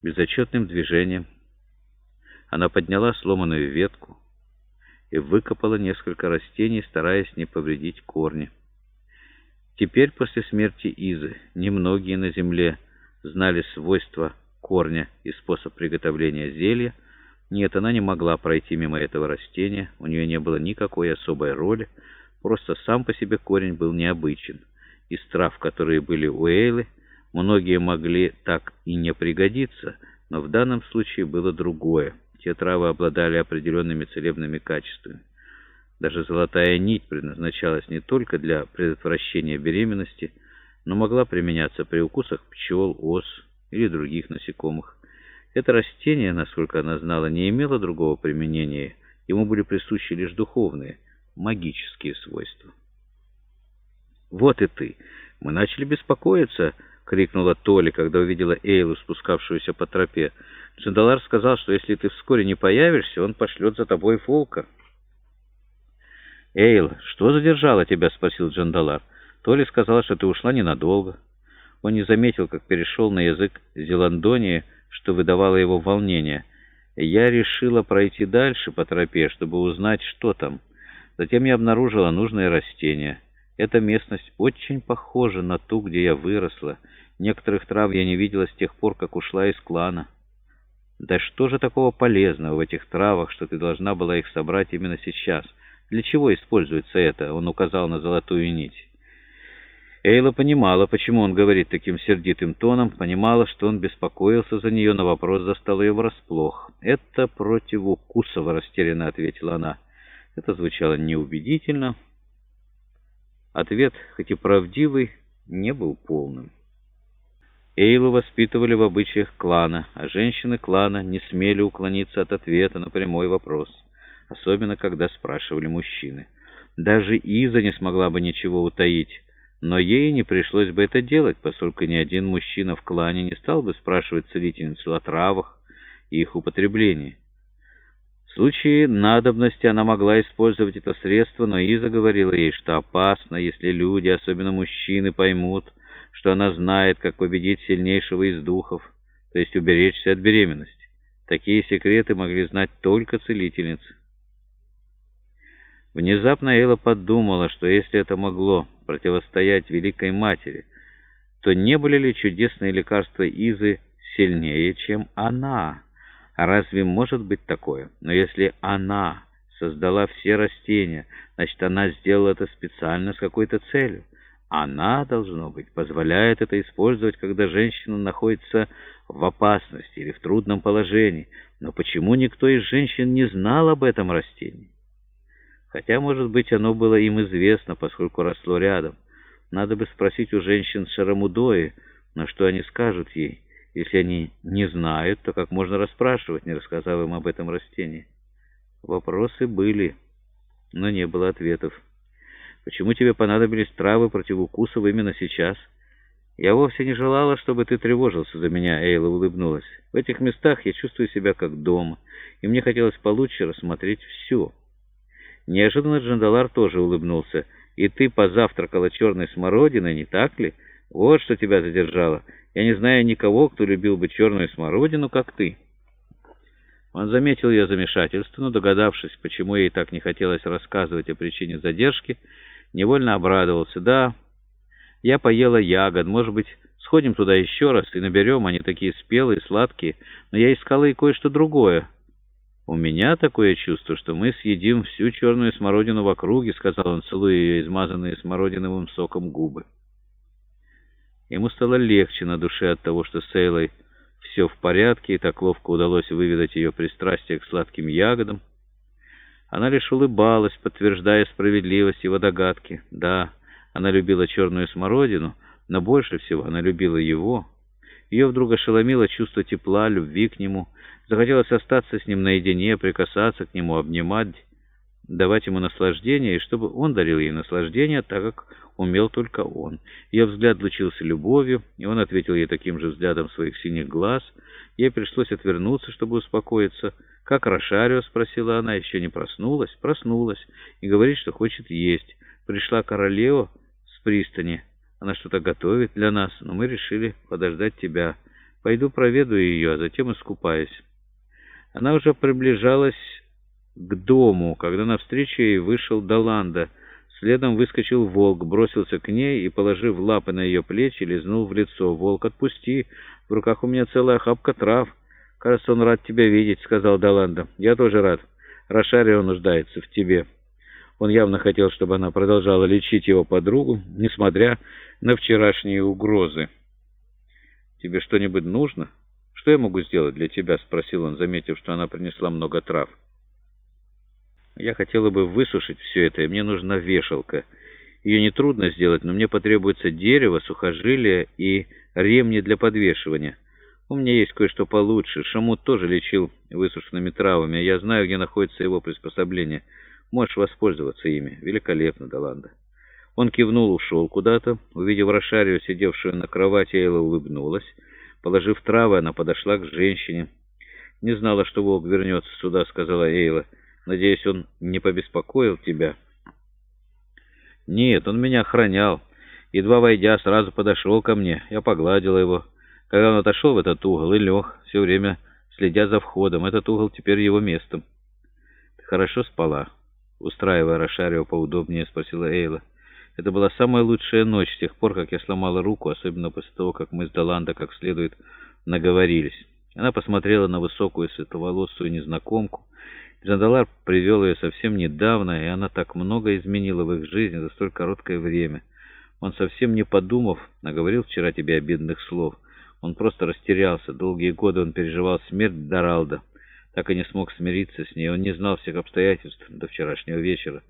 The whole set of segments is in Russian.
Безотчетным движением она подняла сломанную ветку и выкопала несколько растений, стараясь не повредить корни. Теперь, после смерти Изы, немногие на земле знали свойства корня и способ приготовления зелья. Нет, она не могла пройти мимо этого растения, у нее не было никакой особой роли, просто сам по себе корень был необычен. Из трав, которые были у Эйлы, Многие могли так и не пригодиться, но в данном случае было другое. Те травы обладали определенными целебными качествами. Даже золотая нить предназначалась не только для предотвращения беременности, но могла применяться при укусах пчел, ос или других насекомых. Это растение, насколько она знала, не имело другого применения, ему были присущи лишь духовные, магические свойства. «Вот и ты! Мы начали беспокоиться!» — крикнула Толи, когда увидела Эйлу, спускавшуюся по тропе. Джандалар сказал, что если ты вскоре не появишься, он пошлет за тобой волка. «Эйл, что задержало тебя?» — спросил Джандалар. Толи сказала, что ты ушла ненадолго. Он не заметил, как перешел на язык Зеландонии, что выдавало его волнение. Я решила пройти дальше по тропе, чтобы узнать, что там. Затем я обнаружила нужное растение. Эта местность очень похожа на ту, где я выросла. Некоторых трав я не видела с тех пор, как ушла из клана. Да что же такого полезного в этих травах, что ты должна была их собрать именно сейчас? Для чего используется это? Он указал на золотую нить. Эйла понимала, почему он говорит таким сердитым тоном, понимала, что он беспокоился за нее, но вопрос застал ее врасплох. «Это противоукусово», — растерянно ответила она. Это звучало неубедительно. Ответ, хоть и правдивый, не был полным. Эйлу воспитывали в обычаях клана, а женщины клана не смели уклониться от ответа на прямой вопрос, особенно когда спрашивали мужчины. Даже Иза не смогла бы ничего утаить, но ей не пришлось бы это делать, поскольку ни один мужчина в клане не стал бы спрашивать целительницу о травах и их употреблении. В случае надобности она могла использовать это средство, но Иза говорила ей, что опасно, если люди, особенно мужчины, поймут, что она знает, как победить сильнейшего из духов, то есть уберечься от беременности. Такие секреты могли знать только целительницы. Внезапно Элла подумала, что если это могло противостоять Великой Матери, то не были ли чудесные лекарства Изы сильнее, чем она? Разве может быть такое? Но если она создала все растения, значит, она сделала это специально с какой-то целью. Она, должно быть, позволяет это использовать, когда женщина находится в опасности или в трудном положении. Но почему никто из женщин не знал об этом растении? Хотя, может быть, оно было им известно, поскольку росло рядом. Надо бы спросить у женщин Шарамудои, на что они скажут ей. Если они не знают, то как можно расспрашивать, не рассказав им об этом растении? Вопросы были, но не было ответов. Почему тебе понадобились травы против укусов именно сейчас? Я вовсе не желала, чтобы ты тревожился за меня, Эйла улыбнулась. В этих местах я чувствую себя как дома, и мне хотелось получше рассмотреть все. Неожиданно Джандалар тоже улыбнулся. И ты позавтракала черной смородиной, не так ли? Вот что тебя задержало. Я не знаю никого, кто любил бы черную смородину, как ты. Он заметил ее замешательство, но, догадавшись, почему ей так не хотелось рассказывать о причине задержки, невольно обрадовался. «Да, я поела ягод. Может быть, сходим туда еще раз и наберем. Они такие спелые, сладкие. Но я искала и кое-что другое». «У меня такое чувство, что мы съедим всю черную смородину в округе», — сказал он, целуя ее измазанные смородиновым соком губы. Ему стало легче на душе от того, что с Эйлой все в порядке, и так ловко удалось выведать ее пристрастие к сладким ягодам. Она лишь улыбалась, подтверждая справедливость его догадки. Да, она любила черную смородину, но больше всего она любила его. Ее вдруг ошеломило чувство тепла, любви к нему. Захотелось остаться с ним наедине, прикасаться к нему, обнимать, давать ему наслаждение, и чтобы он дарил ей наслаждение, так как умел только он. Ее взгляд лучился любовью, и он ответил ей таким же взглядом своих синих глаз. Ей пришлось отвернуться, чтобы успокоиться. «Как Рошарио?» — спросила она. «Еще не проснулась?» «Проснулась. И говорит, что хочет есть. Пришла королева с пристани. Она что-то готовит для нас, но мы решили подождать тебя». Пойду проведу ее, а затем искупаюсь. Она уже приближалась к дому, когда навстречу ей вышел Даланда. Следом выскочил волк, бросился к ней и, положив лапы на ее плечи, лизнул в лицо. «Волк, отпусти! В руках у меня целая хапка трав!» «Кажется, он рад тебя видеть», — сказал Даланда. «Я тоже рад. Рошарио нуждается в тебе». Он явно хотел, чтобы она продолжала лечить его подругу, несмотря на вчерашние угрозы. «Тебе что-нибудь нужно? Что я могу сделать для тебя?» — спросил он, заметив, что она принесла много трав. «Я хотела бы высушить все это, и мне нужна вешалка. Ее нетрудно сделать, но мне потребуется дерево, сухожилия и ремни для подвешивания». У меня есть кое-что получше. Шамут тоже лечил высушенными травами. Я знаю, где находится его приспособление. Можешь воспользоваться ими. Великолепно, Даланда. Он кивнул, ушел куда-то. Увидев Рошарию, сидевшую на кровати, Эйла улыбнулась. Положив травы, она подошла к женщине. «Не знала, что волк вернется сюда», — сказала Эйла. «Надеюсь, он не побеспокоил тебя?» «Нет, он меня охранял. Едва войдя, сразу подошел ко мне. Я погладила его». Когда он отошел в этот угол и лег, все время следя за входом, этот угол теперь его местом. «Ты хорошо спала?» Устраивая Рошарио поудобнее, спросила Эйла. «Это была самая лучшая ночь с тех пор, как я сломала руку, особенно после того, как мы с Доланда как следует наговорились». Она посмотрела на высокую светловолосую незнакомку. Джандалар привел ее совсем недавно, и она так много изменила в их жизни за столь короткое время. Он совсем не подумав, наговорил вчера тебе обидных слов — он просто растерялся. Долгие годы он переживал смерть Доралда. Так и не смог смириться с ней. Он не знал всех обстоятельств до вчерашнего вечера.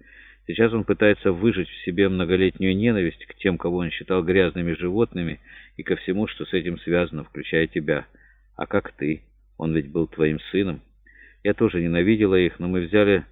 Сейчас он пытается выжить в себе многолетнюю ненависть к тем, кого он считал грязными животными, и ко всему, что с этим связано, включая тебя. А как ты? Он ведь был твоим сыном. Я тоже ненавидела их, но мы взяли